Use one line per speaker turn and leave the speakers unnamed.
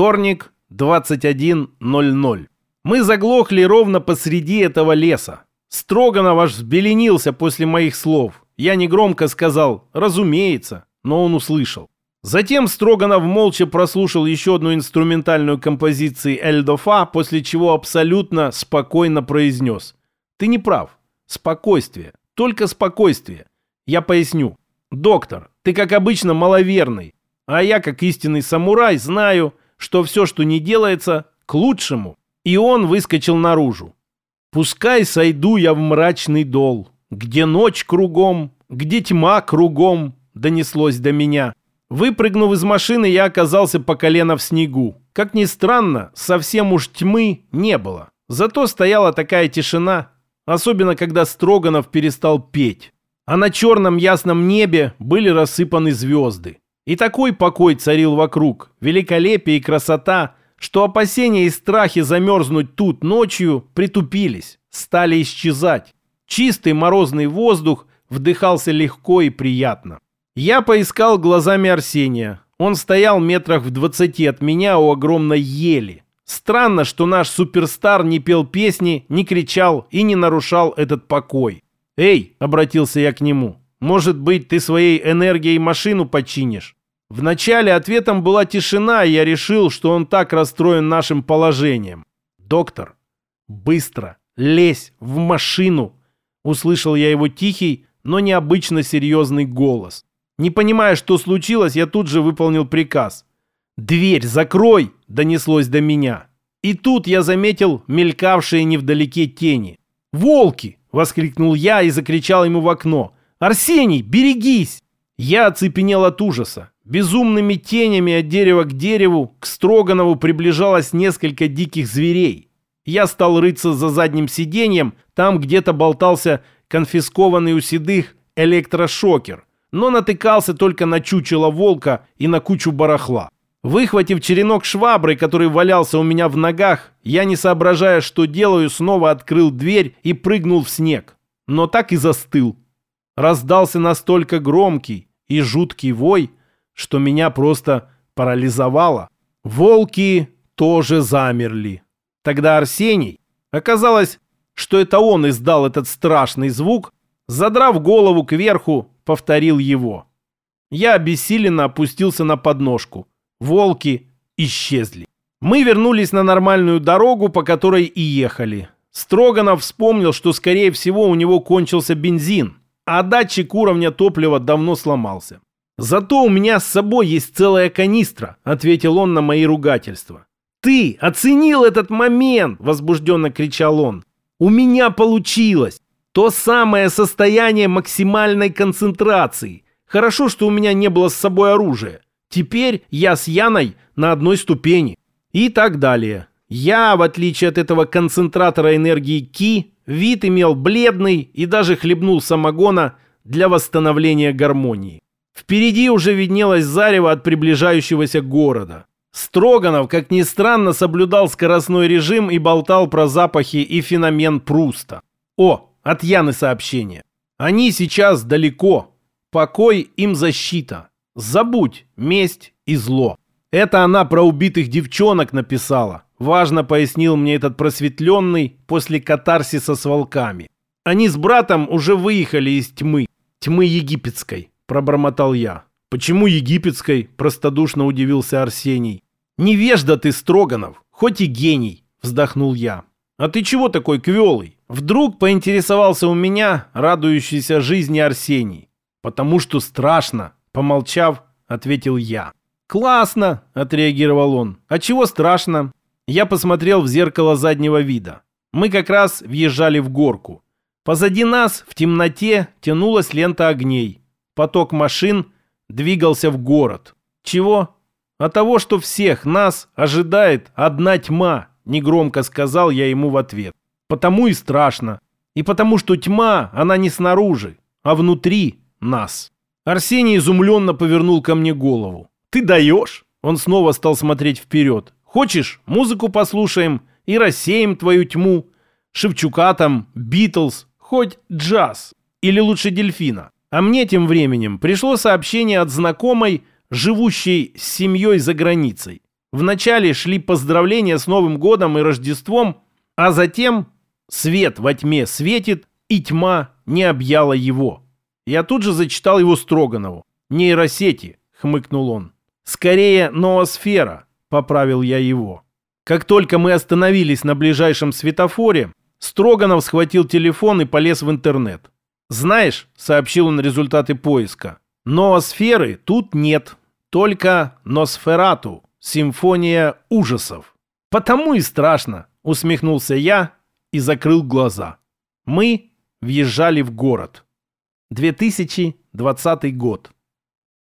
Вторник, 21.00. Мы заглохли ровно посреди этого леса. Строганов аж взбеленился после моих слов. Я негромко сказал «разумеется», но он услышал. Затем Строганов молча прослушал еще одну инструментальную композицию Эльдофа, после чего абсолютно спокойно произнес. «Ты не прав. Спокойствие. Только спокойствие. Я поясню. Доктор, ты как обычно маловерный, а я как истинный самурай знаю, что все, что не делается, к лучшему». И он выскочил наружу. «Пускай сойду я в мрачный дол, где ночь кругом, где тьма кругом», донеслось до меня. Выпрыгнув из машины, я оказался по колено в снегу. Как ни странно, совсем уж тьмы не было. Зато стояла такая тишина, особенно когда Строганов перестал петь. А на черном ясном небе были рассыпаны звезды. И такой покой царил вокруг, великолепие и красота, что опасения и страхи замерзнуть тут ночью притупились, стали исчезать. Чистый морозный воздух вдыхался легко и приятно. Я поискал глазами Арсения. Он стоял метрах в двадцати от меня у огромной ели. Странно, что наш суперстар не пел песни, не кричал и не нарушал этот покой. «Эй!» — обратился я к нему. «Может быть, ты своей энергией машину починишь?» Вначале ответом была тишина, и я решил, что он так расстроен нашим положением. «Доктор, быстро лезь в машину!» Услышал я его тихий, но необычно серьезный голос. Не понимая, что случилось, я тут же выполнил приказ. «Дверь закрой!» – донеслось до меня. И тут я заметил мелькавшие невдалеке тени. «Волки!» – воскликнул я и закричал ему в окно. «Арсений, берегись!» Я оцепенел от ужаса. Безумными тенями от дерева к дереву к Строганову приближалось несколько диких зверей. Я стал рыться за задним сиденьем, там где-то болтался конфискованный у седых электрошокер но натыкался только на чучело волка и на кучу барахла. Выхватив черенок швабры, который валялся у меня в ногах, я, не соображая, что делаю, снова открыл дверь и прыгнул в снег. Но так и застыл. Раздался настолько громкий и жуткий вой, что меня просто парализовало. Волки тоже замерли. Тогда Арсений, оказалось, что это он издал этот страшный звук, задрав голову кверху, повторил его. Я обессиленно опустился на подножку. Волки исчезли. Мы вернулись на нормальную дорогу, по которой и ехали. Строганов вспомнил, что, скорее всего, у него кончился бензин, а датчик уровня топлива давно сломался. «Зато у меня с собой есть целая канистра», — ответил он на мои ругательства. «Ты оценил этот момент!» — возбужденно кричал он. «У меня получилось! То самое состояние максимальной концентрации. Хорошо, что у меня не было с собой оружия. Теперь я с Яной на одной ступени. И так далее. Я, в отличие от этого концентратора энергии Ки, вид имел бледный и даже хлебнул самогона для восстановления гармонии. Впереди уже виднелось зарево от приближающегося города. Строганов, как ни странно, соблюдал скоростной режим и болтал про запахи и феномен Пруста. О, от Яны сообщение. Они сейчас далеко. Покой им защита. Забудь месть и зло. Это она про убитых девчонок написала. Важно пояснил мне этот просветленный после катарсиса с волками. Они с братом уже выехали из тьмы. Тьмы египетской, пробормотал я. Почему египетской? Простодушно удивился Арсений. Невежда ты, Строганов, хоть и гений, вздохнул я. А ты чего такой квелый? Вдруг поинтересовался у меня радующийся жизни Арсений. «Потому что страшно», — помолчав, ответил я. «Классно!» — отреагировал он. «А чего страшно?» Я посмотрел в зеркало заднего вида. Мы как раз въезжали в горку. Позади нас в темноте тянулась лента огней. Поток машин двигался в город. Чего? А того, что всех нас ожидает одна тьма, негромко сказал я ему в ответ. Потому и страшно. И потому что тьма, она не снаружи, а внутри нас. Арсений изумленно повернул ко мне голову. «Ты даешь?» Он снова стал смотреть вперед. «Хочешь, музыку послушаем и рассеем твою тьму? Шевчука там, Битлз, хоть джаз. Или лучше дельфина?» А мне тем временем пришло сообщение от знакомой, живущей с семьей за границей. Вначале шли поздравления с Новым годом и Рождеством, а затем свет во тьме светит, и тьма не объяла его. Я тут же зачитал его Строганову. «Нейросети», — хмыкнул он. «Скорее, ноосфера», — поправил я его. Как только мы остановились на ближайшем светофоре, Строганов схватил телефон и полез в интернет. «Знаешь», — сообщил он результаты поиска, — «ноосферы тут нет, только Носферату, симфония ужасов». «Потому и страшно», — усмехнулся я и закрыл глаза. Мы въезжали в город. 2020 год.